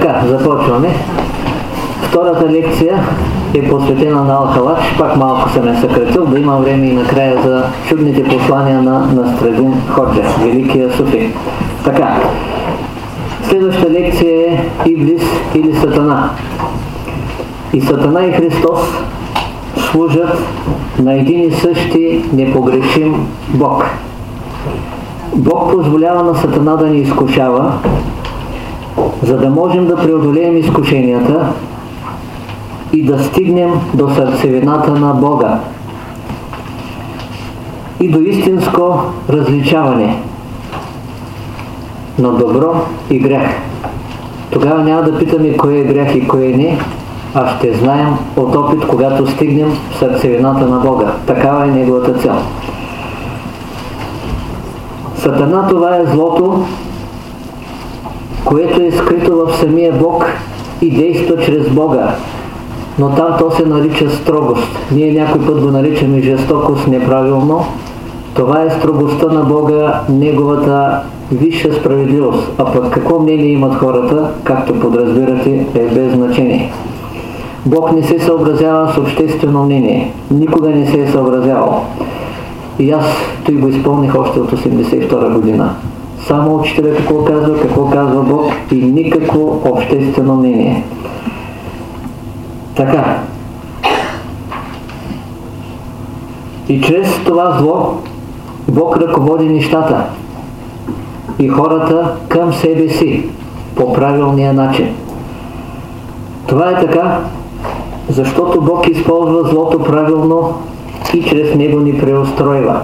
Така, започваме. Втората лекция е посветена на Алхалач. Пак малко съм е съкратил, да има време и накрая за чудните послания на Настрадин Ходжа, великия суфи. Така, следващата лекция е Иблис или Сатана. И Сатана и Христос служат на един и същи непогрешим Бог. Бог позволява на Сатана да ни изкушава, за да можем да преодолеем изкушенията и да стигнем до сърцевината на Бога и до истинско различаване на добро и грях. Тогава няма да питаме кое е грях и кое не, а ще знаем от опит, когато стигнем в сърцевината на Бога. Такава е неговата цел. Сатана това е злото, което е скрито в самия Бог и действа чрез Бога. Но там то се нарича строгост. Ние някой път го наричаме жестокост неправилно. Това е строгостта на Бога, Неговата висша справедливост. А пък какво мнение имат хората, както подразбирате, е без значение. Бог не се съобразява с обществено мнение. Никога не се е съобразявал. И аз той го изпълних още от 82 година. Само учителя какво казва, какво казва Бог и никакво обществено мнение. Така. И чрез това зло Бог ръководи нещата и хората към себе си по правилния начин. Това е така, защото Бог използва злото правилно и чрез него ни преустройва.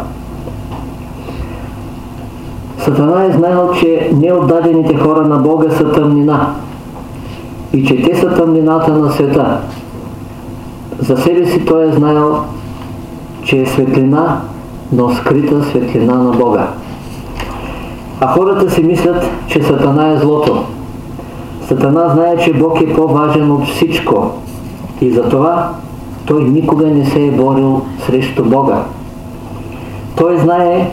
Сатана е знаел, че неотдадените хора на Бога са тъмнина и че те са тъмнината на света. За себе си той е знаел, че е светлина, но скрита светлина на Бога. А хората си мислят, че Сатана е злото. Сатана знае, че Бог е по-важен от всичко и затова той никога не се е борил срещу Бога. Той знае,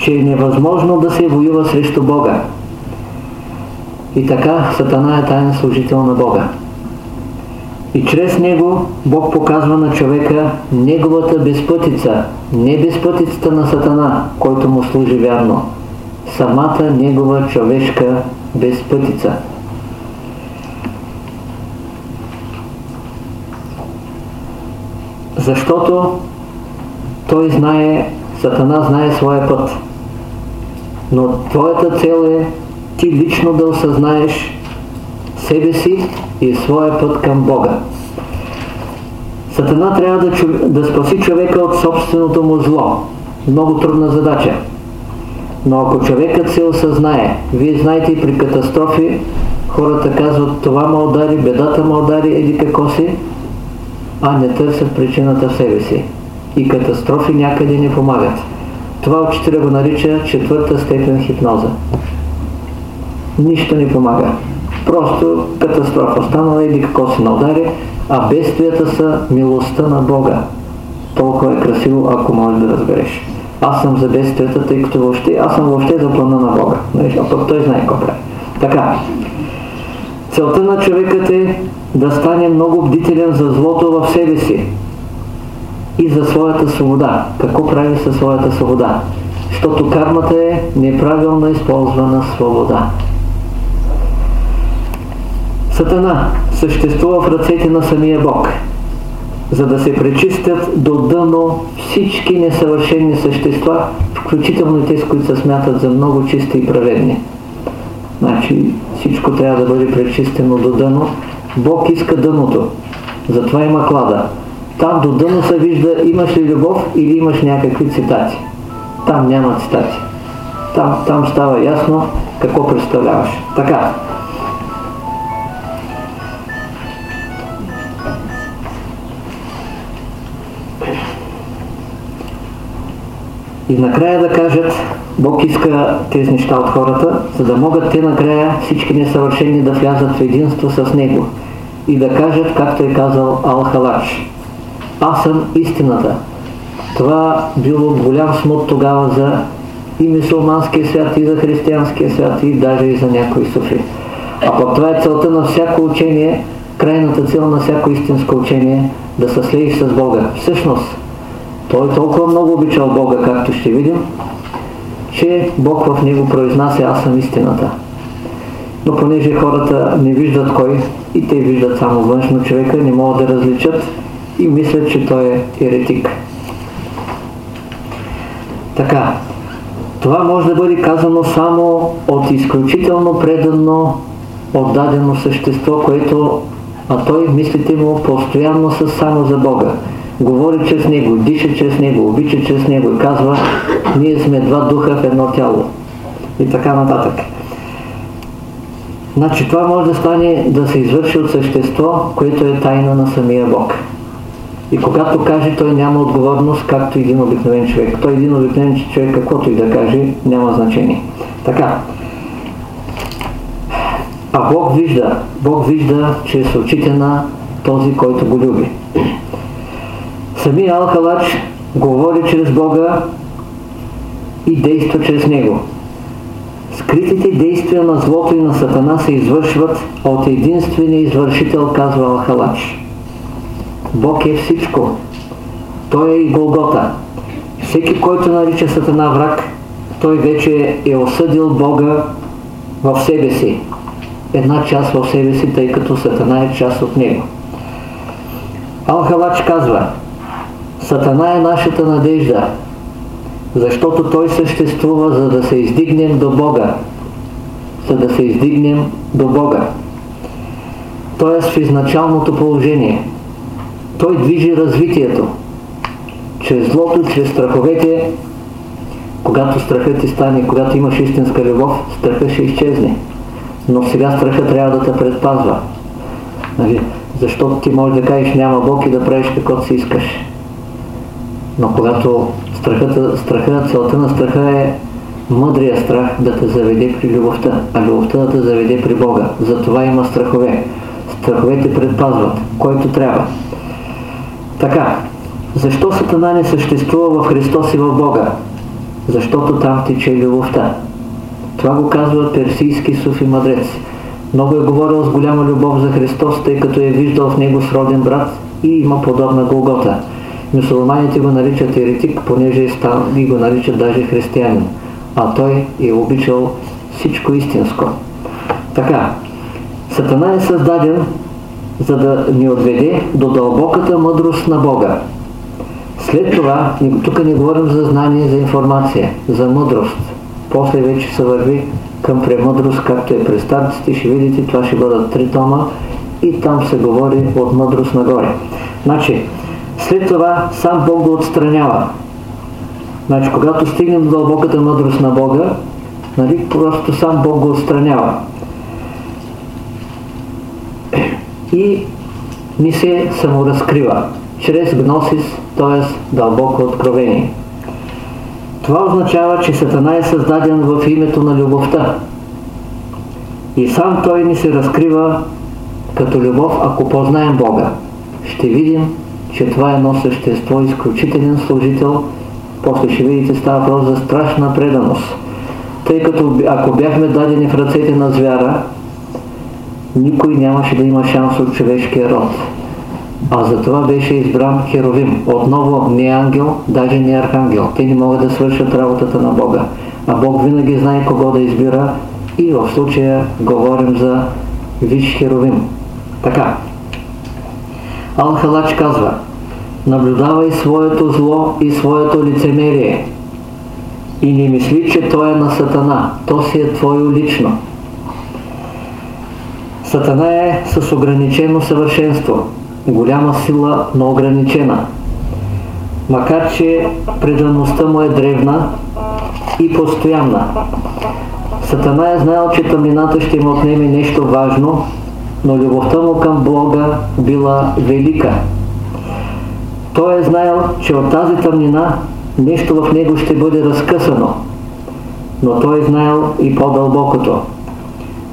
че е невъзможно да се воюва срещу Бога. И така Сатана е тайен служител на Бога. И чрез него Бог показва на човека неговата безпътица, не безпътицата на Сатана, който му служи вярно, самата негова човешка безпътица. Защото той знае, Сатана знае своя път. Но твоята цел е ти лично да осъзнаеш себе си и своя път към Бога. Сатана трябва да, да спаси човека от собственото му зло. Много трудна задача. Но ако човекът се осъзнае, вие знаете и при катастрофи, хората казват, това ме удари, бедата ме удари, еди какво си, а не търсят причината в себе си. И катастрофи някъде не помагат. Това учителя го нарича четвърта степен хипноза. Нищо не помага. Просто катастрофа станала или какво се удари, а бедствията са милостта на Бога. Толкова е красиво, ако можеш да разбереш. Аз съм за бедствията, тъй като въобще, аз съм въобще за плана на Бога. Нали? А пък той знае какво прави. Така, целта на човекът е да стане много бдителен за злото в себе си и за своята свобода. Какво прави със своята свобода? Защото кармата е неправилно използвана свобода. Сатана съществува в ръцете на самия Бог, за да се пречистят до дъно всички несъвършени същества, включително и тези, които се смятат за много чисти и праведни. Значи всичко трябва да бъде пречистено до дъно. Бог иска дъното. Затова има клада. Там до дъно се вижда имаш ли любов или имаш някакви цитати. Там няма цитати. Там, там става ясно какво представляваш. Така. И накрая да кажат, Бог иска тези неща от хората, за да могат те накрая всички несъвършени да влязат в единство с Него и да кажат, както е казал Ал-Халач, аз съм истината. Това било голям смут тогава за и мусулманския свят, и за християнския свят, и даже и за някои суфи. А пък това е целта на всяко учение, крайната цел на всяко истинско учение, да се слееш с Бога. Всъщност, той толкова много обичал Бога, както ще видим, че Бог в него произнася аз съм истината. Но понеже хората не виждат кой и те виждат само външно човека, не могат да различат и мислят, че той е еретик. Така, това може да бъде казано само от изключително предано, отдадено същество, което, а той мислите му постоянно са само за Бога. Говори чрез него, диша чрез него, обича чрез него и казва, ние сме два духа в едно тяло. И така нататък. Значи това може да стане да се извърши от същество, което е тайна на самия Бог. И когато каже, той няма отговорност, както един обикновен човек. Той един обикновен човек, каквото и да каже, няма значение. Така. А Бог вижда, Бог вижда чрез очите на този, който го люби. Самия Алхалач говори чрез Бога и действа чрез Него. Скритите действия на злото и на Сатана се извършват от единствения извършител, казва Алхалач. Бог е всичко. Той е и Голгота. Всеки, който нарича Сатана враг, той вече е осъдил Бога в себе си. Една част в себе си, тъй като Сатана е част от него. Алхалач казва, Сатана е нашата надежда, защото той съществува, за да се издигнем до Бога. За да се издигнем до Бога. Тоест в изначалното положение – той движи развитието. Чрез злото, чрез страховете, когато страхът ти стане, когато имаш истинска любов, страхът ще изчезне. Но сега страхът трябва да те предпазва. Нали? Защото ти можеш да кажеш няма Бог и да правиш каквото си искаш. Но когато страхът, страхът, целта на страха е мъдрия страх да те заведе при любовта, а любовта да те заведе при Бога. Затова има страхове. Страховете предпазват, който трябва. Така, защо Сатана не съществува в Христос и в Бога? Защото там тече любовта. Това го казва персийски суфи мъдрец. Много е говорил с голяма любов за Христос, тъй като е виждал в него сроден брат и има подобна Голгота. Мусулманите го наричат еретик, понеже е стал и го наричат даже християнин. А той е обичал всичко истинско. Така, Сатана е създаден за да ни отведе до дълбоката мъдрост на Бога. След това, тук не говорим за знание, за информация, за мъдрост. После вече се върви към премъдрост, както е през старците, ще видите, това ще бъдат три тома и там се говори от мъдрост нагоре. Значи, след това сам Бог го отстранява. Значи, когато стигнем до дълбоката мъдрост на Бога, нали, просто сам Бог го отстранява и ни се саморазкрива чрез гносис, т.е. дълбоко откровение. Това означава, че Сатана е създаден в името на любовта. И сам той ни се разкрива като любов, ако познаем Бога. Ще видим, че това е едно същество, изключителен служител. После ще видите, става въпрос за страшна преданост. Тъй като ако бяхме дадени в ръцете на звяра, никой нямаше да има шанс от човешкия род. А за това беше избран Херовим. Отново не ангел, даже не архангел. Те не могат да свършат работата на Бога. А Бог винаги знае кого да избира и в случая говорим за Виш Херовим. Така. Алхалач казва Наблюдавай своето зло и своето лицемерие и не мисли, че то е на Сатана. То си е твое лично. Сатана е с ограничено съвършенство, голяма сила, но ограничена. Макар, че предаността му е древна и постоянна. Сатана е знаел, че тъмнината ще му отнеме нещо важно, но любовта му към Бога била велика. Той е знаел, че от тази тъмнина нещо в него ще бъде разкъсано, но той е знаел и по-дълбокото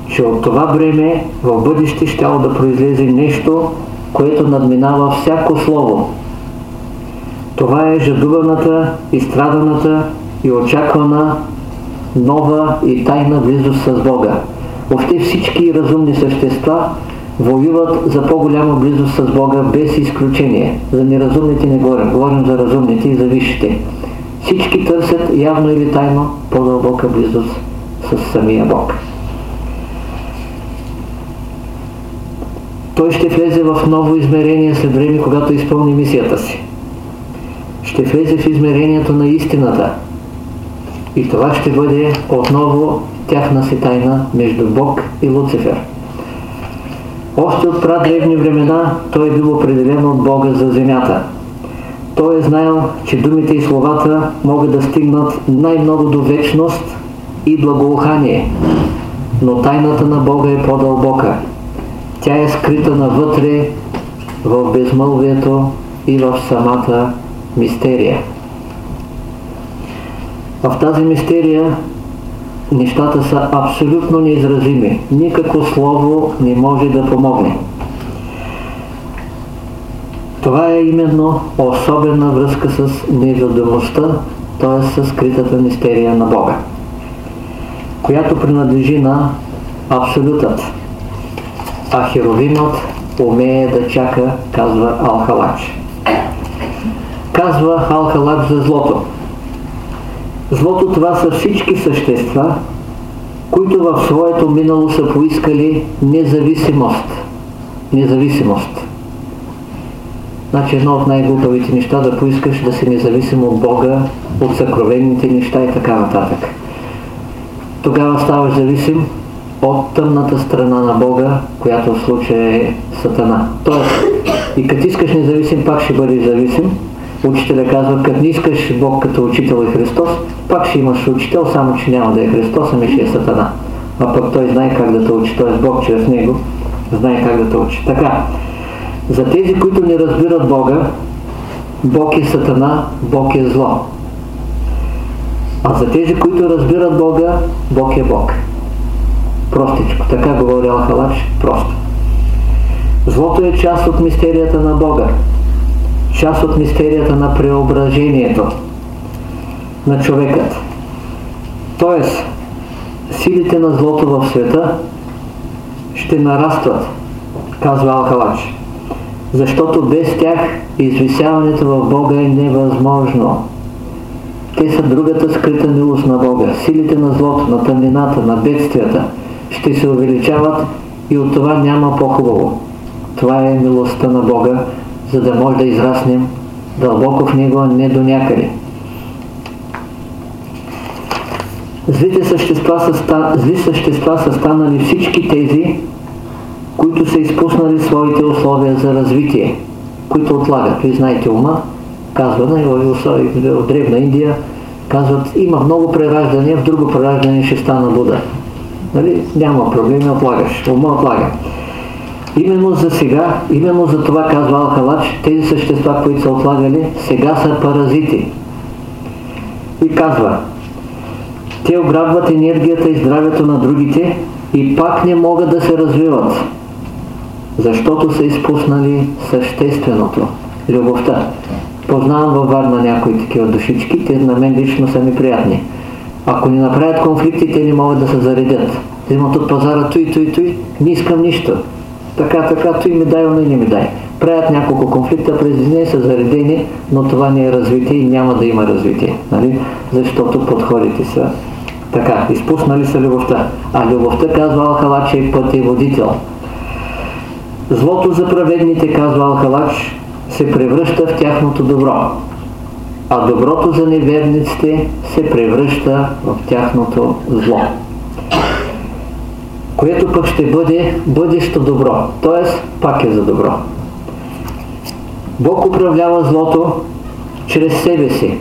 че от това време в бъдеще ще да произлезе нещо, което надминава всяко слово. Това е жадуваната, изстраданата и очаквана нова и тайна близост с Бога. Въобще всички разумни същества воюват за по-голяма близост с Бога без изключение. За неразумните не говорим, говорим за разумните и за висшите. Всички търсят явно или тайно по-дълбока близост с самия Бог. Той ще влезе в ново измерение след време, когато изпълни мисията си. Ще влезе в измерението на истината. И това ще бъде отново тяхна си тайна между Бог и Луцифер. Още от прадревни времена той е бил определен от Бога за земята. Той е знаел, че думите и словата могат да стигнат най-много до вечност и благоухание. Но тайната на Бога е по-дълбока. Тя е скрита навътре в безмълвието и в самата мистерия. В тази мистерия нещата са абсолютно неизразими. Никакво слово не може да помогне. Това е именно особена връзка с невидимостта, т.е. с скритата мистерия на Бога, която принадлежи на Абсолютът. А херовимът умее да чака, казва Алхалач. Казва Алхалач за злото. Злото това са всички същества, които в своето минало са поискали независимост. Независимост. Значи едно от най-глупавите неща да поискаш да си независим от Бога, от съкровените неща и така нататък. Тогава ставаш зависим от тъмната страна на Бога, която в случая е Сатана. Тоест, и като искаш независим, пак ще бъдеш зависим. Учителя казва, като не искаш Бог като учител и Христос, пак ще имаш учител, само че няма да е Христос, ами ще е Сатана. А пък той знае как да те учи, т.е. Бог чрез него знае как да те учи. Така, за тези, които не разбират Бога, Бог е Сатана, Бог е зло. А за тези, които разбират Бога, Бог е Бог. Простичко. Така говори Алхалач. Просто. Злото е част от мистерията на Бога. Част от мистерията на преображението на човекът. Тоест, силите на злото в света ще нарастват, казва Алхалач. Защото без тях извисяването в Бога е невъзможно. Те са другата скрита милост на Бога. Силите на злото, на тъмнината, на бедствията ще се увеличават и от това няма по-хубаво. Това е милостта на Бога, за да може да израснем дълбоко в Него, а не до някъде. Злите същества са, зли същества са станали всички тези, които са изпуснали своите условия за развитие, които отлагат. Вие знаете ума, казва на от древна Индия, казват, има много прераждания, в друго прераждане ще стана Буда. Нали? Няма проблеми, отлагаш. Ума отлага. Именно за сега, именно за това казва Алхалач, тези същества, които са отлагали, сега са паразити. И казва, те ограбват енергията и здравето на другите и пак не могат да се развиват, защото са изпуснали същественото, любовта. Познавам във Варна някои такива душички, те на мен лично са ми приятни. Ако ни направят конфликти, те не могат да се заредят. Имат от пазара той, той, той, не искам нищо. Така, така, той ми дай, но не ми дай. Правят няколко конфликта през деня, са заредени, но това не е развитие и няма да има развитие. Нали? Защото подходите са така, изпуснали са любовта. А любовта, казва Алхалач, е пътеводител. Злото за праведните, казва Алхалач, се превръща в тяхното добро, а доброто за неверниците се превръща в тяхното зло. Което пък ще бъде бъдещо добро, т.е. пак е за добро. Бог управлява злото чрез себе си,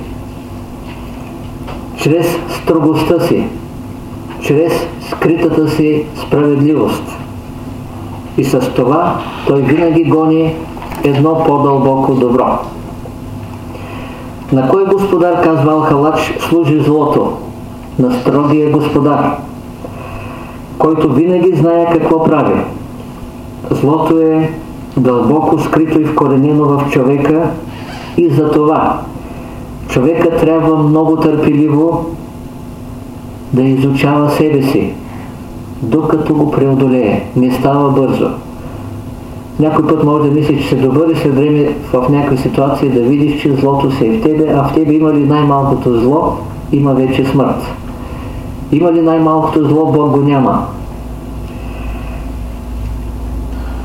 чрез строгостта си, чрез скритата си справедливост. И с това той винаги гони едно по-дълбоко добро. На кой господар, казва Алхалач, служи злото? На строгия господар, който винаги знае какво прави. Злото е дълбоко скрито и вкоренено в човека и за това човека трябва много търпеливо да изучава себе си, докато го преодолее. Не става бързо. Някой път може да мисли, че се добър след време в някакви ситуации да видиш, че злото се е в тебе, а в тебе има ли най-малкото зло, има вече смърт. Има ли най-малкото зло, Бог го няма.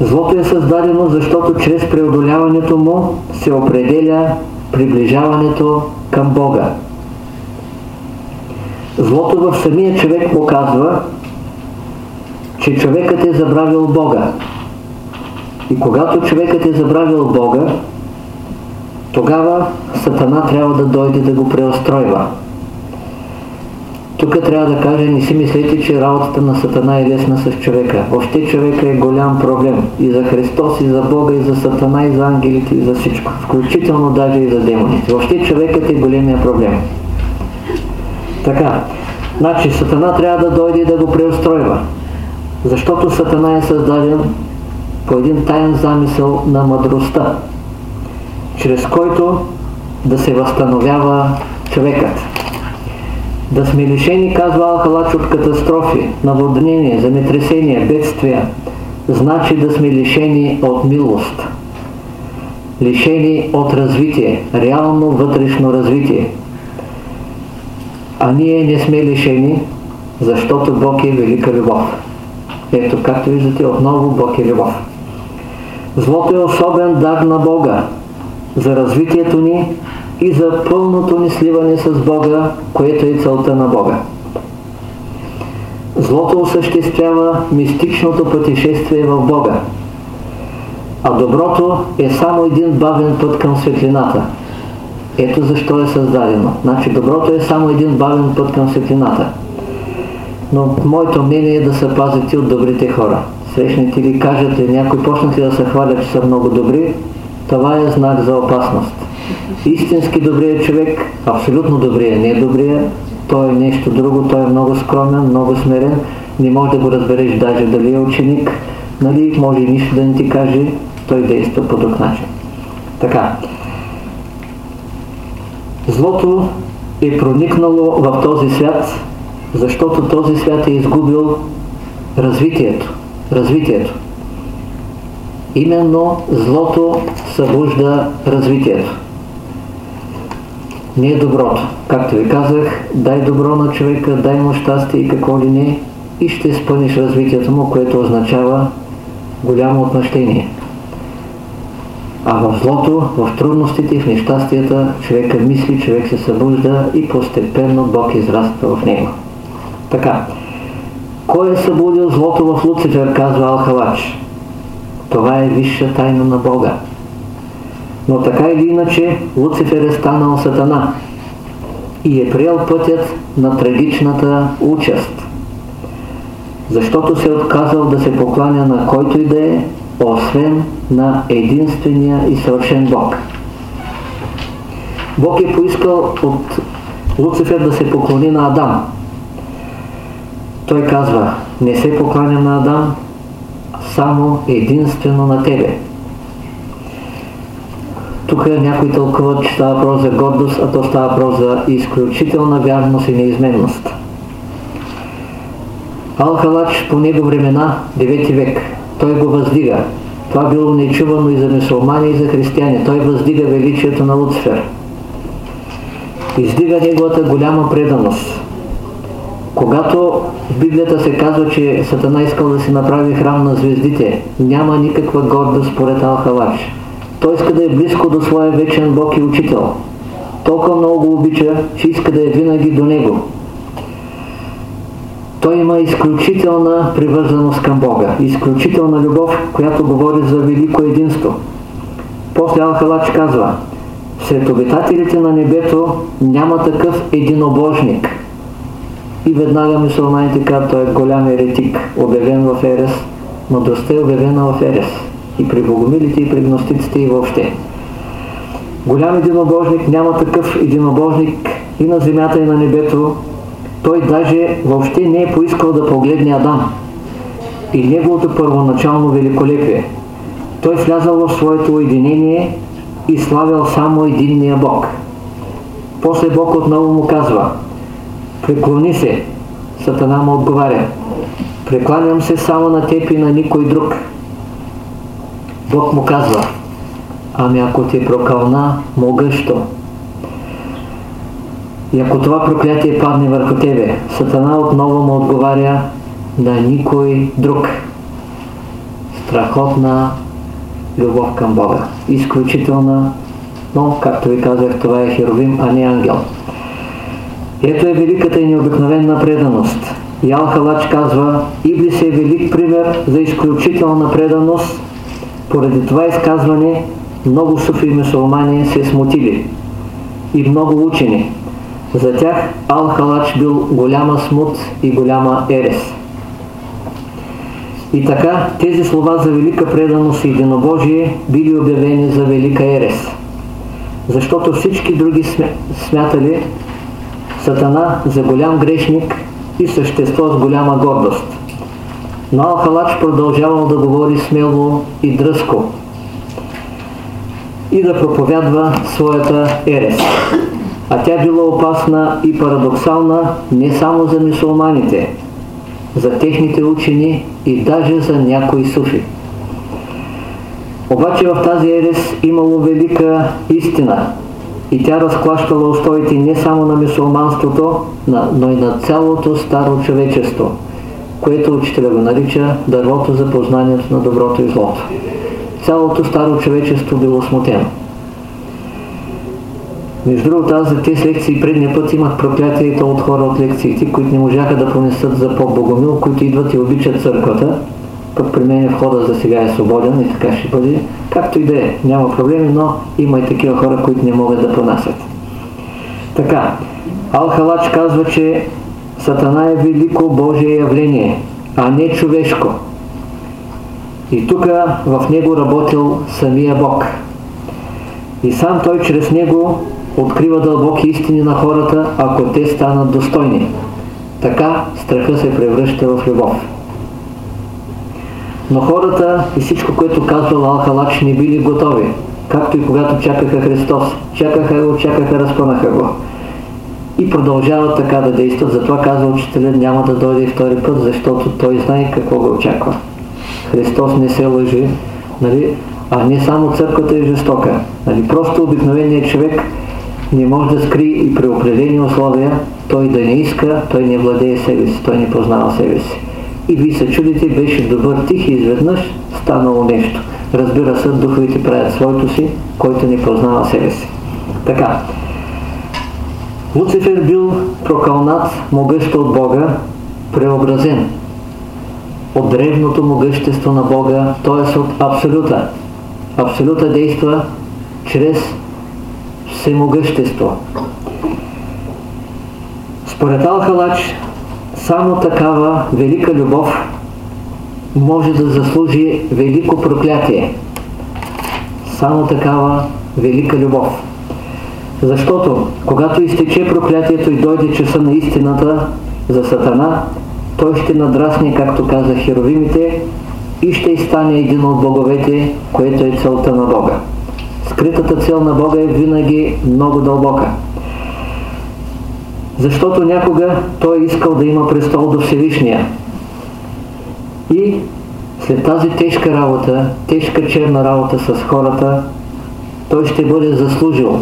Злото е създадено, защото чрез преодоляването му се определя приближаването към Бога. Злото в самия човек показва, че човекът е забравил Бога. И когато човекът е забравил Бога, тогава Сатана трябва да дойде да го преустройва. Тук трябва да кажа, не си мислете, че работата на Сатана е лесна с човека. Въобще човека е голям проблем. И за Христос, и за Бога, и за Сатана, и за ангелите, и за всичко. Включително даже и за демоните. Въобще човекът е големия проблем. Така, значи Сатана трябва да дойде и да го преустройва. Защото Сатана е създаден по един таен замисъл на мъдростта, чрез който да се възстановява човекът. Да сме лишени, казва Алхалач, от катастрофи, наводнения, земетресения, бедствия, значи да сме лишени от милост. Лишени от развитие, реално вътрешно развитие. А ние не сме лишени, защото Бог е велика любов. Ето, както виждате, отново Бог е любов. Злото е особен дар на Бога за развитието ни и за пълното ни сливане с Бога, което е целта на Бога. Злото осъществява мистичното пътешествие в Бога, а доброто е само един бавен път към светлината. Ето защо е създадено. Значи доброто е само един бавен път към светлината. Но моето мнение е да се пазите от добрите хора. Срещнете ли кажете, някой почнат да се хваля, че са много добри, това е знак за опасност. Истински добрият човек, абсолютно добрия, не добрия, той е нещо друго, той е много скромен, много смирен, не може да го разбереш даже дали е ученик, нали, може нищо да не ти каже, той действа по друг начин. Така. Злото е проникнало в този свят, защото този свят е изгубил развитието. Развитието. Именно злото събужда развитието. Не е доброто. Както ви казах, дай добро на човека, дай му щастие и какво ли не, и ще спънеш развитието му, което означава голямо отмъщение. А в злото, в трудностите, в нещастията, човека мисли, човек се събужда и постепенно Бог израства в него. Така, кой е събудил злото в Луцифер, казва Алхалач? Това е висша тайна на Бога. Но така или иначе, Луцифер е станал сатана и е приел пътят на трагичната участ. Защото се е отказал да се покланя на който и да е, освен на единствения и съвършен Бог. Бог е поискал от Луцифер да се поклони на Адам. Той казва, не се покланя на Адам, само единствено на тебе. Тук някои тълкуват, че става въпрос за гордост, а то става въпрос за изключителна вярност и неизменност. Алхалач по него времена, 9 век, той го въздига. Това било нечувано и за мусулмани, и за християни. Той въздига величието на Луцфер. Издига неговата голяма преданост. Когато в Библията се казва, че Сатана искал да си направи храм на звездите, няма никаква гордост според Алхалач. Той иска да е близко до своя вечен Бог и Учител. Толкова много го обича, че иска да е винаги до Него. Той има изключителна привързаност към Бога, изключителна любов, която говори за велико единство. После Алхалач казва, сред обитателите на небето няма такъв единобожник. И веднага мусулманите казват, той е голям еретик, обявен в Ерес, мъдростта е обявена в Ерес и при богомилите, и при гностиците, и въобще. Голям единобожник, няма такъв единобожник и на земята, и на небето. Той даже въобще не е поискал да погледне Адам и неговото първоначално великолепие. Той влязал в своето уединение и славял само единния Бог. После Бог отново му казва, преклони се, Сатана му отговаря, прекланям се само на теб и на никой друг. Бог му казва, ами ако те прокълна могъщо, и ако това проклятие падне върху тебе, Сатана отново му отговаря на никой друг. Страхотна любов към Бога. Изключителна, но, както ви казах, това е херовим, а не ангел. Ето е великата и необикновена преданост. Ял Халач казва, Иблис е велик пример за изключителна преданост. Поради това изказване много суфи и мусулмани се смутили и много учени. За тях Ал-Халач бил голяма смут и голяма ерес. И така тези слова за велика преданост и единобожие били обявени за велика ерес. Защото всички други смятали Сатана за голям грешник и същество с голяма гордост. Но Алхалач продължавал да говори смело и дръско и да проповядва своята ерес. А тя била опасна и парадоксална не само за мусулманите, за техните учени и даже за някои суфи. Обаче в тази ерес имало велика истина и тя разклащала устоите не само на мусулманството, но и на цялото старо човечество, което учителя го нарича дървото за познанието на доброто и злото. Цялото старо човечество било смутено. Между другото, аз за тези лекции предния път имах проклятието от хора от лекциите, които не можаха да понесат за по-богомил, които идват и обичат църквата. Пък при мен входа за сега е свободен и така ще бъде. Както и да е, няма проблеми, но има и такива хора, които не могат да понасят. Така, Алхалач казва, че Сатана е велико Божие явление, а не човешко. И тук в него работил самия Бог. И сам той чрез него открива дълбоки истини на хората, ако те станат достойни. Така страха се превръща в любов. Но хората и всичко, което казва Алхалач, не били готови. Както и когато чакаха Христос. Чакаха го, чакаха, разпънаха го. И продължават така да действат. Затова казва учителят няма да дойде втори път, защото той знае какво го очаква. Христос не се лъжи, нали? а не само църквата е жестока. Нали? Просто обикновеният човек не може да скри и при определени условия той да не иска, той не владее себе си, той не познава себе си. И ви се чудите, беше добър тих и изведнъж станало нещо. Разбира се, духовите правят своето си, който не познава себе си. Така. Луцифер бил прокълнат могъщо от Бога, преобразен от древното могъщество на Бога, т.е. от Абсолюта. Абсолюта действа чрез всемогъщество. Според Алхалач, само такава велика любов може да заслужи велико проклятие. Само такава велика любов. Защото, когато изтече проклятието и дойде часа на истината за Сатана, той ще надрасне, както каза херовимите, и ще стане един от боговете, което е целта на Бога. Скритата цел на Бога е винаги много дълбока. Защото някога той е искал да има престол до Всевишния. И след тази тежка работа, тежка черна работа с хората, той ще бъде заслужил.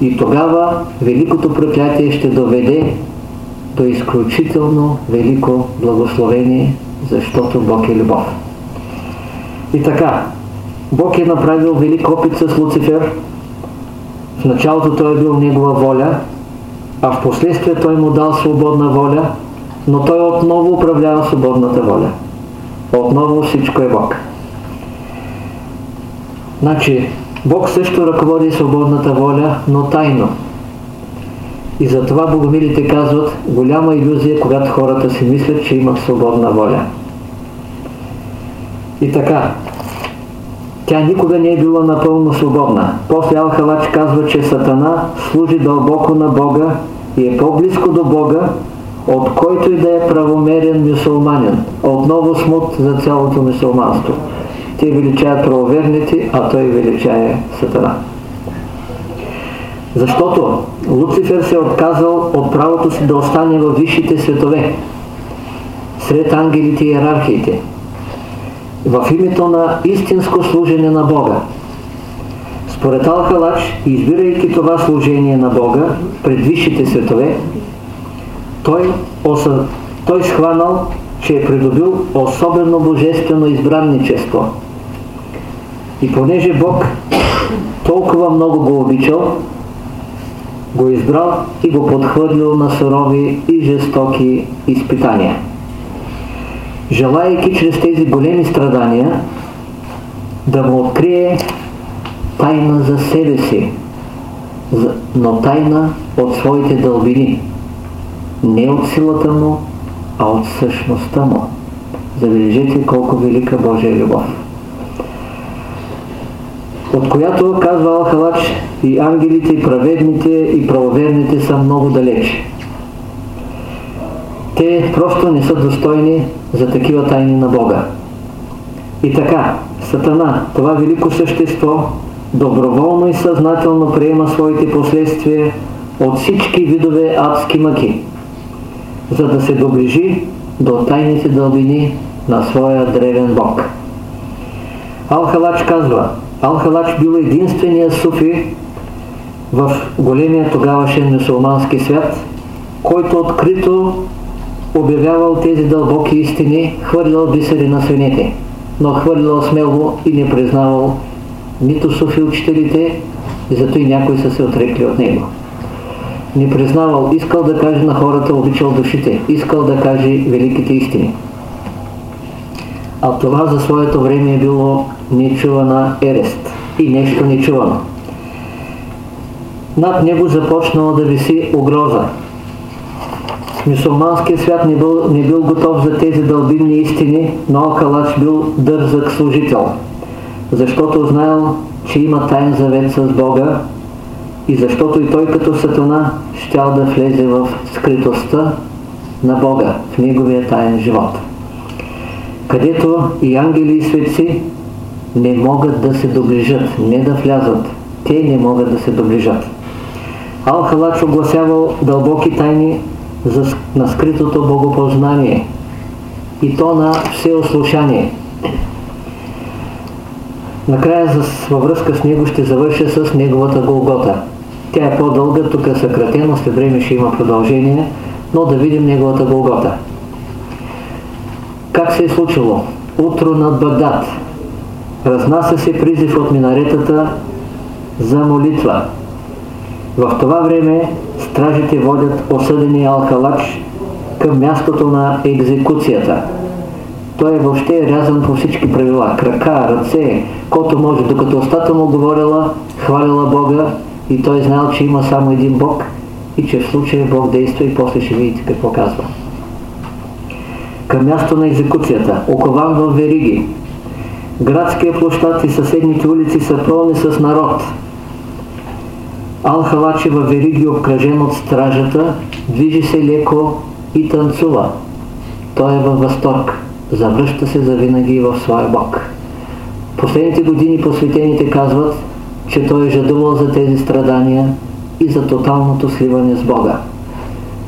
И тогава великото проклятие ще доведе до изключително велико благословение, защото Бог е любов. И така, Бог е направил велик опит с Луцифер. В началото той е бил негова воля, а в последствие той му дал свободна воля, но той отново управлява свободната воля. Отново всичко е Бог. Значи, Бог също ръководи свободната воля, но тайно. И затова богомилите казват голяма иллюзия, когато хората си мислят, че имат свободна воля. И така, тя никога не е била напълно свободна. После Алхалач казва, че Сатана служи дълбоко на Бога и е по-близко до Бога, от който и да е правомерен мюсулманин. Отново смут за цялото мюсулманство. Те величаят правоверните, а той величае Сатана. Защото Луцифер се е отказал от правото си да остане във висшите светове. сред ангелите и иерархиите, в името на истинско служение на Бога. Според Алхалач, избирайки това служение на Бога пред висшите светове, той, осъ... той схванал, че е придобил особено божествено избранничество. И понеже Бог толкова много го обичал, го избрал и го подхвърлил на сурови и жестоки изпитания. Желайки чрез тези големи страдания да му открие тайна за себе си, но тайна от своите дълбини, не от силата му, а от същността му. Забележете колко велика Божия любов. От която, казва Алхалач, и ангелите, и праведните, и правоверните са много далече. Те просто не са достойни за такива тайни на Бога. И така, Сатана, това велико същество, доброволно и съзнателно приема своите последствия от всички видове адски мъки, за да се доближи до тайните дълбини на своя древен Бог. Алхалач казва, Алхалач бил единствения суфи в големия тогавашен мусулмански свят, който открито обявявал тези дълбоки истини, хвърлял бисери на свинете, но хвърлял смело и не признавал нито суфи учителите, зато и някои са се отрекли от него. Не признавал, искал да каже на хората, обичал душите, искал да каже великите истини. А това за своето време е било нечувана ерест и нещо нечувано. Над него започнало да виси угроза. Мисулманският свят не бил, не бил готов за тези дълбинни истини, но Алкалач бил дързък служител защото знаел, че има тайн завет с Бога и защото и той като сатана щял да влезе в скритостта на Бога, в неговия таен живот. Където и ангели и светци не могат да се доближат, не да влязат. Те не могат да се доближат. Алхалач огласявал дълбоки тайни за, на скритото богопознание и то на всеослушание. Накрая във връзка с него ще завърша с неговата Голгота. Тя е по-дълга, тук е съкратено, след време ще има продължение, но да видим неговата Голгота. Как се е случило? Утро над Багдад. Разнася се призив от минаретата за молитва. В това време стражите водят осъдения алкалач към мястото на екзекуцията – той е въобще рязан по всички правила. Крака, ръце, който може. Докато устата му говорила, хвалила Бога и той знал, че има само един Бог и че в случая Бог действа и после ще видите какво казва. Към място на екзекуцията, окован в вериги. Градския площад и съседните улици са пълни с народ. Алхалачи във вериги, обкръжен от стражата, движи се леко и танцува. Той е във възторг завръща се завинаги в своя Бог. Последните години посветените казват, че той е жадувал за тези страдания и за тоталното сливане с Бога.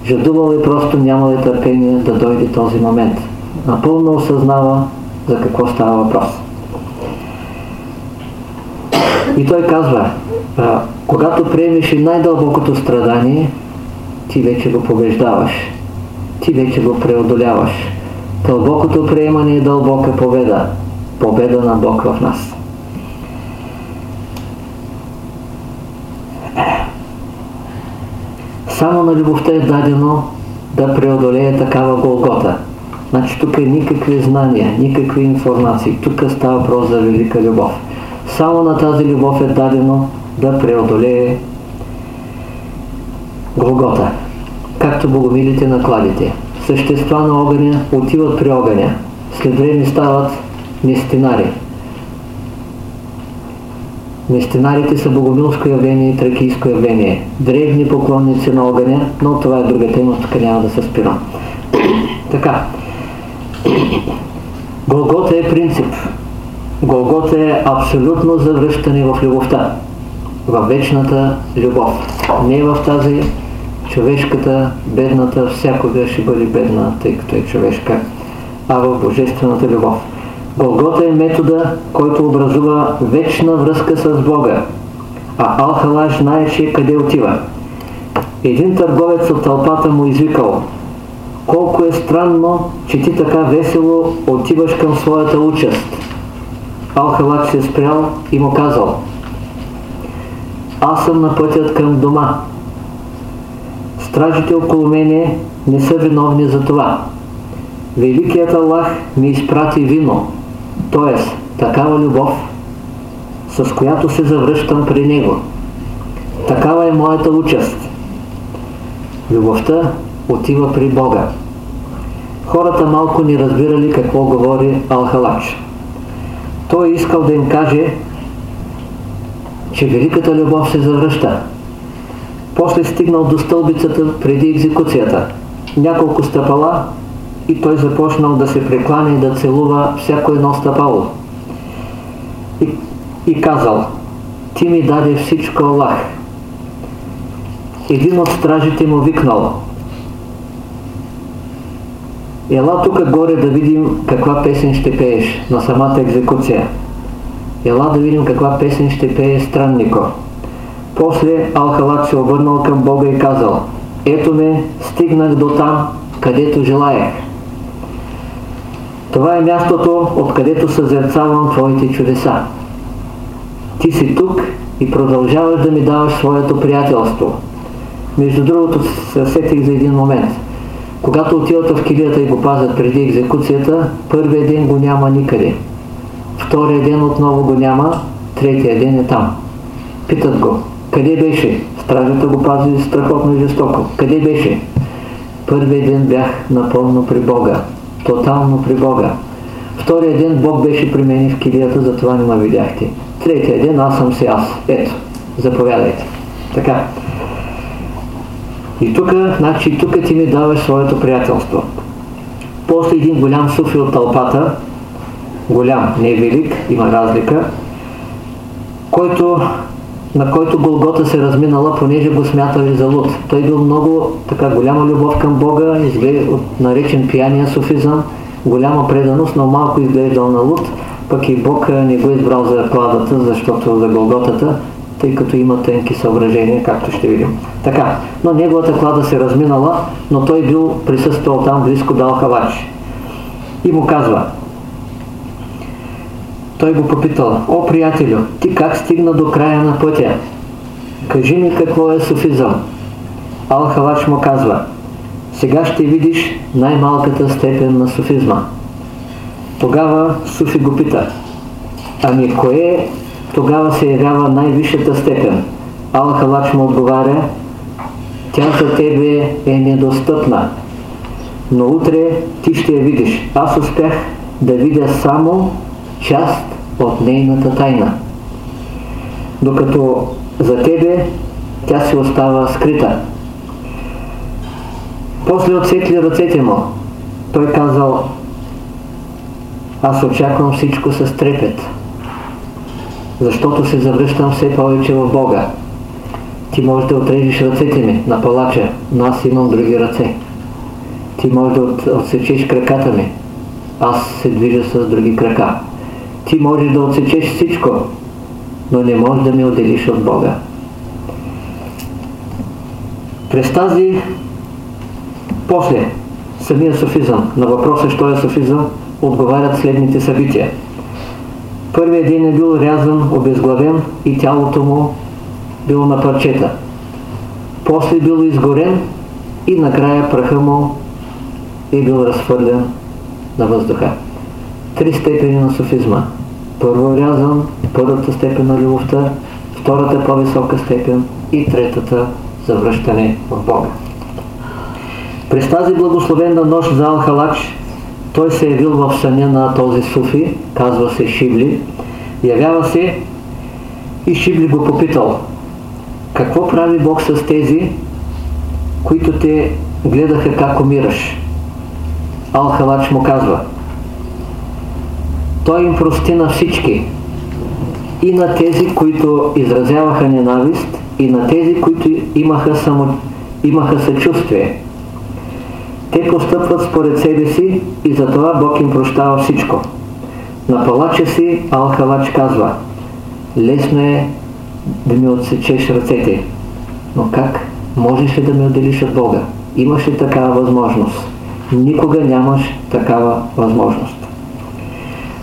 Жадувал и просто нямал и търпение да дойде този момент. Напълно осъзнава за какво става въпрос. И той казва, когато приемеш и най-дълбокото страдание, ти вече го побеждаваш. Ти вече го преодоляваш. Дълбокото приемане е дълбока победа. Победа на Бог в нас. Само на любовта е дадено да преодолее такава голгота. Значи тук е никакви знания, никакви информации. Тук става въпрос за велика любов. Само на тази любов е дадено да преодолее Голгота, както богомилите накладите същества на огъня отиват при огъня. След време стават нестинари. Нестинарите са богомилско явление и тракийско явление. Древни поклонници на огъня, но това е друга тема, тук няма да се спирам. така. Голгота е принцип. Голгота е абсолютно завръщане в любовта. В вечната любов. Не в тази човешката, бедната, всякога ще бъде бедна, тъй като е човешка. а в божествената любов. Голгота е метода, който образува вечна връзка с Бога, а Алхалаш знаеше къде отива. Един търговец от тълпата му извикал Колко е странно, че ти така весело отиваш към своята участ. Алхалач се спрял и му казал Аз съм на пътят към дома. Стражите около мене не са виновни за това. Великият Аллах ми изпрати вино, т.е. такава любов, с която се завръщам при Него. Такава е моята участ. Любовта отива при Бога. Хората малко ни разбирали какво говори Алхалач. Той е искал да им каже, че великата любов се завръща. После стигнал до стълбицата преди екзекуцията. Няколко стъпала и той започнал да се прекланя и да целува всяко едно стъпало. И, и казал, ти ми даде всичко Аллах. Един от стражите му викнал, Ела тук горе да видим каква песен ще пееш на самата екзекуция. Ела да видим каква песен ще пее страннико. После Алхалат се обърнал към Бога и казал Ето ме, стигнах до там, където желаях. Това е мястото, откъдето съзерцавам Твоите чудеса. Ти си тук и продължаваш да ми даваш своето приятелство. Между другото се сетих за един момент. Когато отиват в килията и го пазят преди екзекуцията, първият ден го няма никъде. Втория ден отново го няма, третия ден е там. Питат го, къде беше? Стражата го пази страхотно и жестоко. Къде беше? Първият ден бях напълно при Бога. Тотално при Бога. Втория ден Бог беше при мен в килията, затова не ме видяхте. Третия ден аз съм си аз. Ето, заповядайте. Така. И тук, значи, тук ти ми даваш своето приятелство. После един голям суфи от тълпата, голям, не е велик, има разлика, който, на който Голгота се разминала, понеже го смятали за луд. Той бил много така голяма любов към Бога, изглед, наречен пияния суфизъм, голяма преданост, но малко изглеждал на луд, пък и Бог не го избрал за кладата, защото за Голготата, тъй като има тънки съображения, както ще видим. Така, но неговата клада се разминала, но той бил присъствал там близко до Алхавач. И му казва, той го попитал, о приятелю, ти как стигна до края на пътя? Кажи ми какво е суфизъм. Алхавач му казва, сега ще видиш най-малката степен на суфизма. Тогава Суфи го пита, ами кое тогава се явява най-висшата степен? Алхалач му отговаря, тя за тебе е недостъпна, но утре ти ще я видиш. Аз успях да видя само част от нейната тайна. Докато за тебе тя си остава скрита. После отсекли ръцете му. Той казал, аз очаквам всичко с трепет, защото се завръщам все повече в Бога. Ти можеш да отрежеш ръцете ми на палача, но аз имам други ръце. Ти можеш да отсечеш краката ми, аз се движа с други крака. Ти можеш да отсечеш всичко, но не можеш да ме отделиш от Бога. През тази после самия софизъм, на въпроса, що е софизъм, отговарят следните събития. Първият ден е бил рязан, обезглавен и тялото му било на парчета. После бил изгорен и накрая праха му е бил разхвърлен на въздуха. Три степени на софизма. Първо рязан, първата степен на любовта, втората по-висока степен и третата завръщане в Бога. През тази благословена нощ за Алхалач той се е явил в съня на този суфи, казва се Шибли, явява се и Шибли го попитал, какво прави Бог с тези, които те гледаха как умираш? Алхалач му казва, той им прости на всички, и на тези, които изразяваха ненавист, и на тези, които имаха, само, имаха съчувствие. Те постъпват според себе си и затова Бог им прощава всичко. На палача си Алхалач казва Лесно е да ми отсечеш ръцете, но как можеш ли да ме отделиш от Бога? Имаш ли такава възможност? Никога нямаш такава възможност.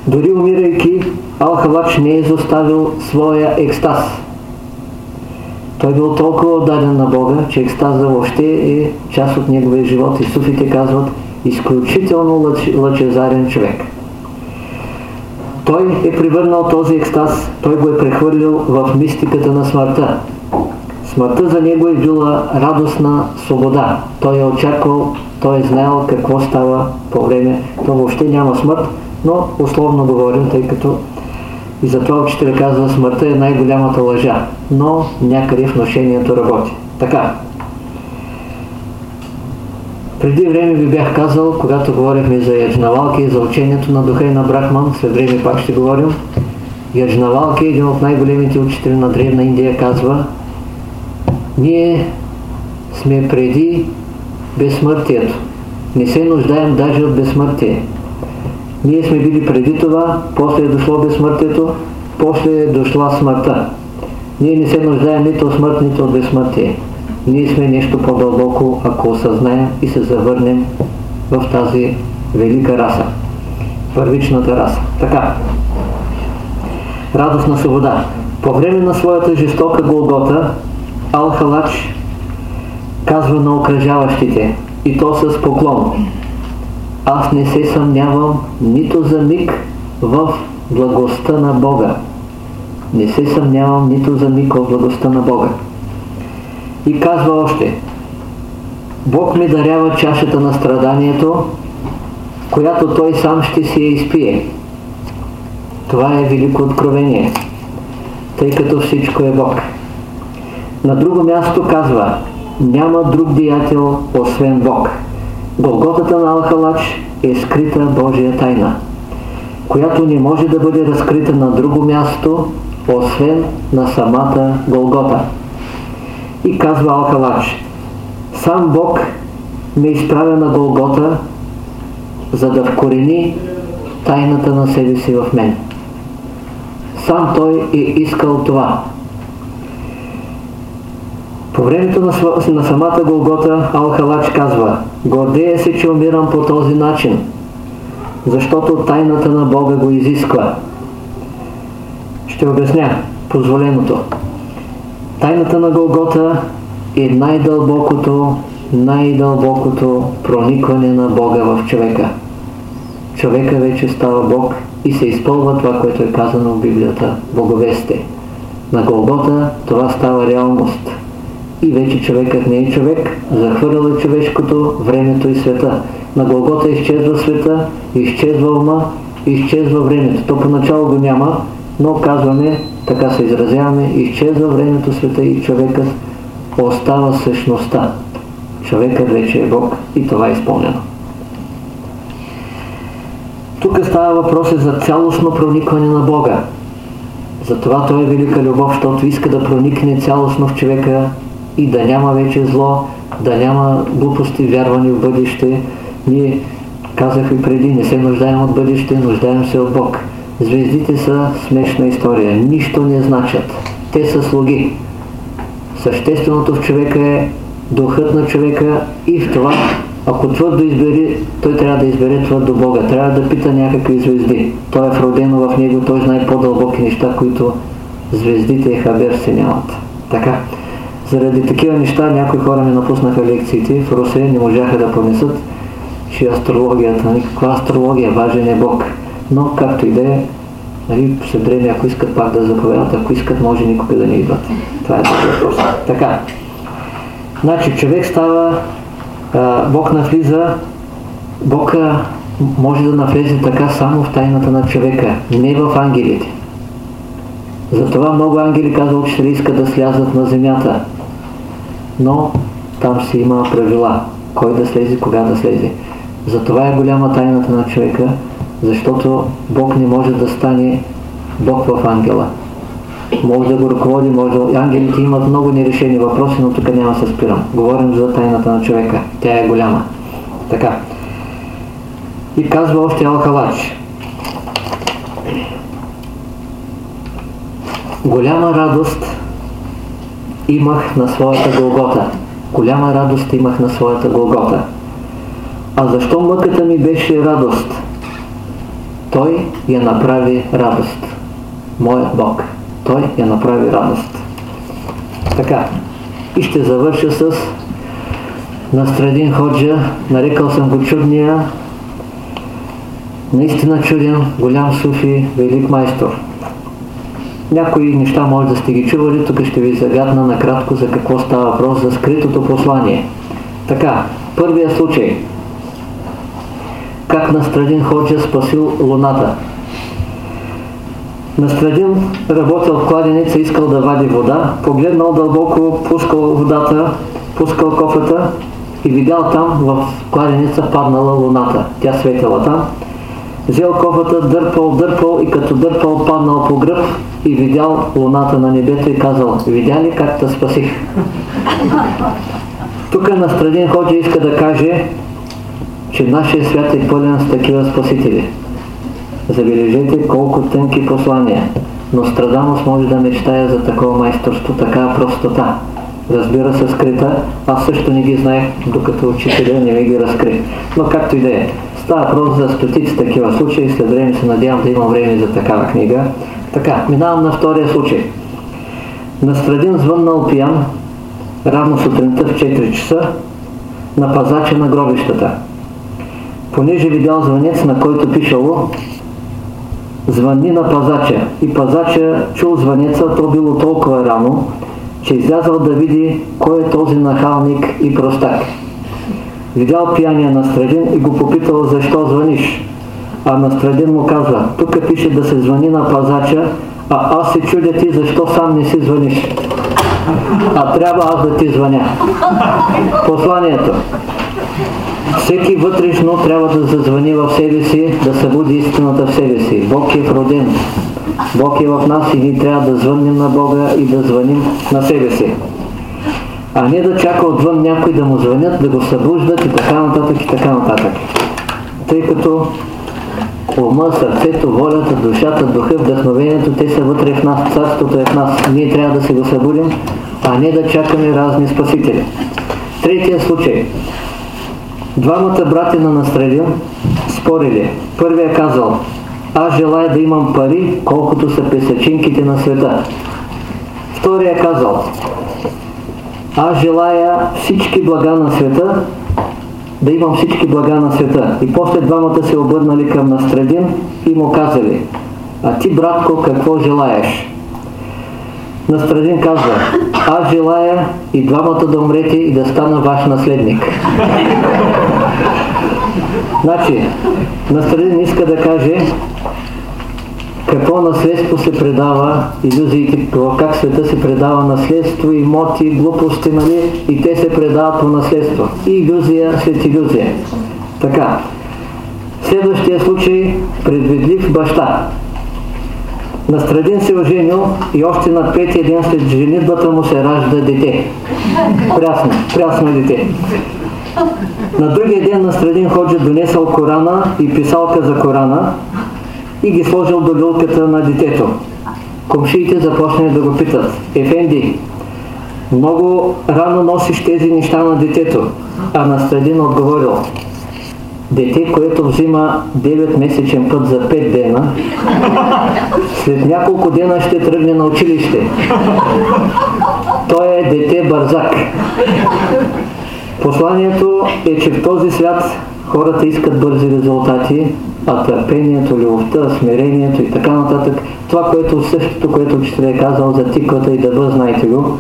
Дори умирайки, Алхалач не е изоставил своя екстаз. Той бил толкова отдаден на Бога, че екстаза въобще е част от неговия живот и суфите казват изключително лъч, лъчезарен човек. Той е превърнал този екстаз, той го е прехвърлил в мистиката на смъртта. Смъртта за него е била радостна свобода. Той е очаквал, той е знаел какво става по време. То въобще няма смърт, но условно говорим, тъй като и затова учителя казва, смъртта е най-голямата лъжа, но някъде вношението работи. Така. Преди време ви бях казал, когато говорихме за Яджнавалки за учението на духа и на Брахман, след време пак ще говорим, Яджнавалки, един от най-големите учители на Древна Индия, казва, ние сме преди безсмъртието. Не се нуждаем даже от безсмъртие. Ние сме били преди това, после е дошло безсмъртието, после е дошла смъртта. Ние не се нуждаем нито от смърт, нито от безсмъртие. Ние сме нещо по-дълбоко, ако осъзнаем и се завърнем в тази велика раса. Първичната раса. Така. Радост на свобода. По време на своята жестока голгота, Алхалач казва на окръжаващите, и то с поклон аз не се съмнявам нито за миг в благостта на Бога. Не се съмнявам нито за миг в благостта на Бога. И казва още, Бог ми дарява чашата на страданието, която Той сам ще си я изпие. Това е велико откровение, тъй като всичко е Бог. На друго място казва, няма друг деятел, освен Бог. Голготата на Алхалач е скрита Божия тайна, която не може да бъде разкрита на друго място, освен на самата Голгота. И казва Алхалач, сам Бог ме изправя на Голгота, за да вкорени тайната на себе си в мен. Сам той е искал това. По времето на, на самата Голгота Алхалач казва Гордея се, че умирам по този начин, защото тайната на Бога го изисква. Ще обясня позволеното. Тайната на Голгота е най-дълбокото, най-дълбокото проникване на Бога в човека. Човека вече става Бог и се изпълва това, което е казано в Библията. Боговесте. На Голгота това става реалност и вече човекът не е човек, захвърлял е човешкото, времето и света. На Голгота изчезва света, изчезва ума, изчезва времето. То поначало го няма, но казваме, така се изразяваме, изчезва времето, света и човекът остава същността. Човекът вече е Бог и това е изпълнено. Тук става въпрос за цялостно проникване на Бога. Затова Той е велика любов, защото иска да проникне цялостно в човека и да няма вече зло, да няма глупости, вярвани в бъдеще. Ние казах и преди, не се нуждаем от бъдеще, нуждаем се от Бог. Звездите са смешна история, нищо не значат. Те са слуги. Същественото в човека е духът на човека и в това, ако твърдо избери, той трябва да избере твърдо Бога, трябва да пита някакви звезди. Той е вродено в него, той знае по-дълбоки неща, които звездите Хабер се нямат. Така. Заради такива неща някои хора ми напуснаха лекциите в Русе, не можаха да понесат, че астрологията, нали, каква астрология, важен е Бог. Но както и да е, нали, след време, ако искат пак да заповядат, ако искат, може никога да не идват. Това е въпрос. Така. Значи, човек става, Бог навлиза, Бог може да навлезе така само в тайната на човека, не в ангелите. Затова много ангели казват, че искат да слязат на земята но там си има правила. Кой да слезе, кога да слезе. Затова е голяма тайната на човека, защото Бог не може да стане Бог в ангела. Може да го ръководи, може да... Ангелите имат много нерешени въпроси, но тук няма се спирам. Говорим за тайната на човека. Тя е голяма. Така. И казва още Алхалач. Голяма радост имах на своята Голгота. Голяма радост имах на своята Голгота. А защо мъката ми беше радост? Той я направи радост. Моят Бог. Той я направи радост. Така. И ще завърша с Настрадин Ходжа. Нарекал съм го чудния. Наистина чуден, голям суфи, велик майстор. Някои неща може да сте ги чували, тук ще ви загадна накратко за какво става въпрос, за скритото послание. Така, първия случай. Как Настрадин Ходжа спасил Луната. Настрадин работил в кладеница, искал да вади вода, погледнал дълбоко, пускал водата, пускал кофата и видял там в кладеница паднала луната. Тя светила там. Взел кофата, дърпал, дърпал и като дърпал паднал по гръб и видял луната на небето и казал, видя ли как те спасих? Тук Настрадин Ходжа иска да каже, че нашия свят е пълен с такива спасители. Забележете колко тънки послания. Но Страдамос може да мечтая за такова майсторство, такава простота. Разбира се, скрита. Аз също не ги знаех, докато учителя не ми ги разкри. Но както и да е. Става въпрос за стотици такива случаи. След време се надявам да имам време за такава книга. Така, минавам на втория случай. Настрадин звъннал пиян, рано сутринта в 4 часа, на пазача на гробищата. Понеже видял звънец, на който пишало звъни на пазача. И пазача чул звънеца, то било толкова рано, че излязал да види кой е този нахалник и простак. Видял пияния Настрадин и го попитал защо звъниш. А Настрадин му казва, тук пише да се звъни на пазача, а аз се чудя ти защо сам не си звъниш. А трябва аз да ти звъня. Посланието. Всеки вътрешно трябва да зазвъни в себе си, да събуди истината в себе си. Бог е вроден. Бог е в нас и ние трябва да звъннем на Бога и да звъним на себе си. А не да чака отвън някой да му звънят, да го събуждат и така нататък и така нататък. Тъй като ума, сърцето, волята, душата, духа, вдъхновението, те са вътре в нас, царството е в нас. Ние трябва да се го събудим, а не да чакаме разни спасители. Третия случай. Двамата брати на Настрадин спорили. Първия казал, аз желая да имам пари, колкото са песачинките на света. Втория казал, аз желая всички блага на света, да имам всички блага на света. И после двамата се обърнали към Настрадин и му казали, а ти, братко, какво желаеш? Настрадин казва, аз желая и двамата да умрете и да стана ваш наследник. Значи, Настрадин иска да каже какво наследство се предава, иллюзиите, как света се предава наследство, имоти, глупости, нали? И те се предават по наследство. И иллюзия след иллюзия. Така. Следващия случай, предвидлив баща. Настрадин се оженил и още на петия ден след женитбата му се ражда дете. Прясно, прясно дете. На другия ден Настрадин Ходжа донесъл Корана и писалка за Корана и ги сложил до люлката на детето. Комшиите започнали да го питат. Ефенди, много рано носиш тези неща на детето. А Настрадин отговорил. Дете, което взима 9-месечен път за 5 дена, след няколко дена ще тръгне на училище. Той е дете бързак. Посланието е, че в този свят хората искат бързи резултати, а търпението, любовта, смирението и така нататък, това, което същото, което учителя е казал за тиквата и дъба, знаете го,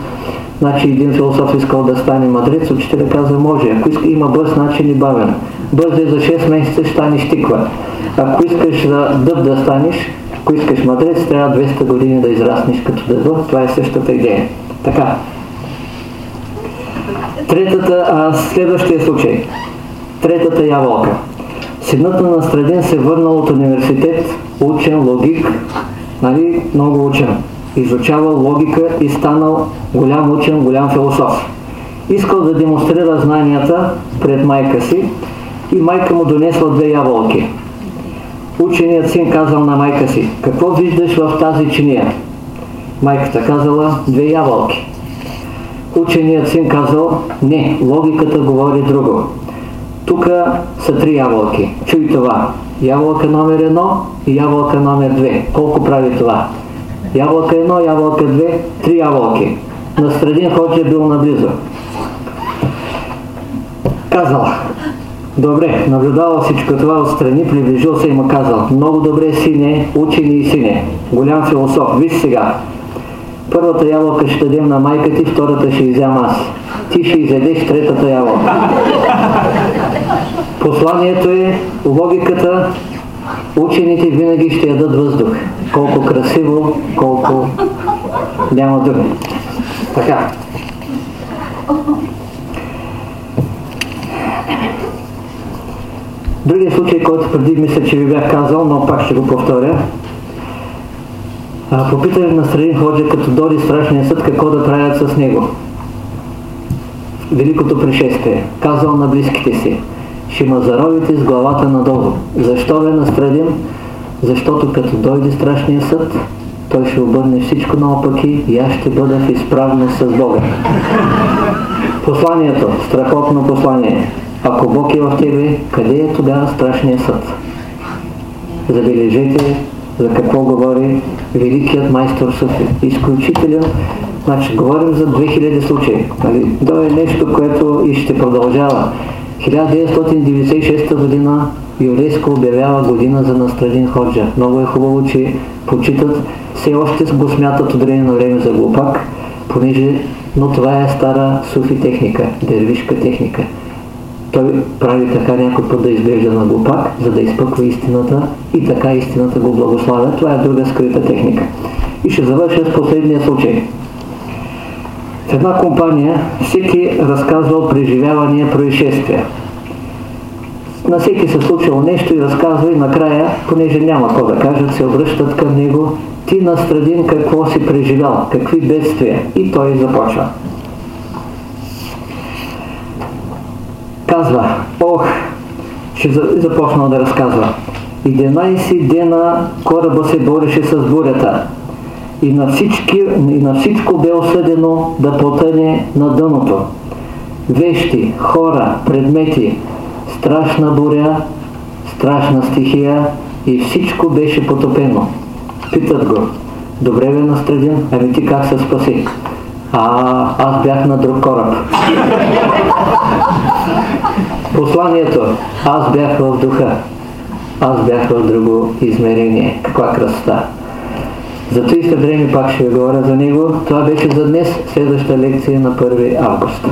Значи един философ искал да стане мадрец, учителя каза може. Ако иска, има бърз начин и бавен. Бърз е за 6 месеца ще станеш тиква. Ако искаш за дъб да станеш, ако искаш мадрец, трябва 200 години да израснеш като дъб. Това е същата идея. Така. Третата, а, следващия случай. Третата ябълка. Синът на Настрадин се върнал от университет, учен, логик, нали, много учен изучавал логика и станал голям учен, голям философ. Искал да демонстрира знанията пред майка си и майка му донесла две ябълки. Ученият син казал на майка си, какво виждаш в тази чиния? Майката казала, две ябълки. Ученият син казал, не, логиката говори друго. Тук са три ябълки. Чуй това. Ябълка номер едно и ябълка номер две. Колко прави това? Ябълка едно, ябълка две, три ябълки. Настрадин Ходжа бил наблизо. Казал, добре, наблюдавал всичко това отстрани, приближил се и му казал, много добре сине, учени и сине, голям философ, виж сега, първата ябълка ще дадем на майка ти, втората ще изям аз. Ти ще изядеш третата ябълка. Посланието е логиката, учените винаги ще ядат въздух. Колко красиво, колко няма думи. Така. Другия случай, който преди мисля, че ви бях казал, но пак ще го повторя. попитали на Средин Ходжа, като дойде страшния съд, какво да правят с него. Великото пришествие. Казал на близките си. Ще ма заровите с главата надолу. Защо бе настрадим? Защото като дойде страшния съд, той ще обърне всичко наопаки и аз ще бъда в изправност с Бога. Посланието, страхотно послание. Ако Бог е в тебе, къде е тогава страшния съд? Забележете за какво говори великият майстор Суфи. Изключителен, значи говорим за 2000 случаи. Нали? То е нещо, което и ще продължава. 1996 година ЮНЕСКО обявява година за Настрадин Ходжа. Много е хубаво, че почитат, все още го смятат от време време за глупак, понеже, но това е стара суфи техника, дервишка техника. Той прави така някой път да изглежда на глупак, за да изпъква истината и така истината го благославя. Това е друга скрита техника. И ще завърша с последния случай. В една компания всеки разказвал преживявания, происшествия на всеки се случило нещо и разказва и накрая, понеже няма какво да кажат, се обръщат към него ти настрадин какво си преживял, какви бедствия. И той започва. Казва, ох, ще започнал да разказва. 11 дена кораба се бореше с бурята и на, всички, и на всичко бе осъдено да потъне на дъното. Вещи, хора, предмети, страшна буря, страшна стихия и всичко беше потопено. Питат го, добре бе настреден, ами ти как се спаси? А, аз бях на друг кораб. Посланието, аз бях в духа. Аз бях в друго измерение. Каква красота! За 300 време пак ще говоря за него. Това беше за днес, следваща лекция на 1 август.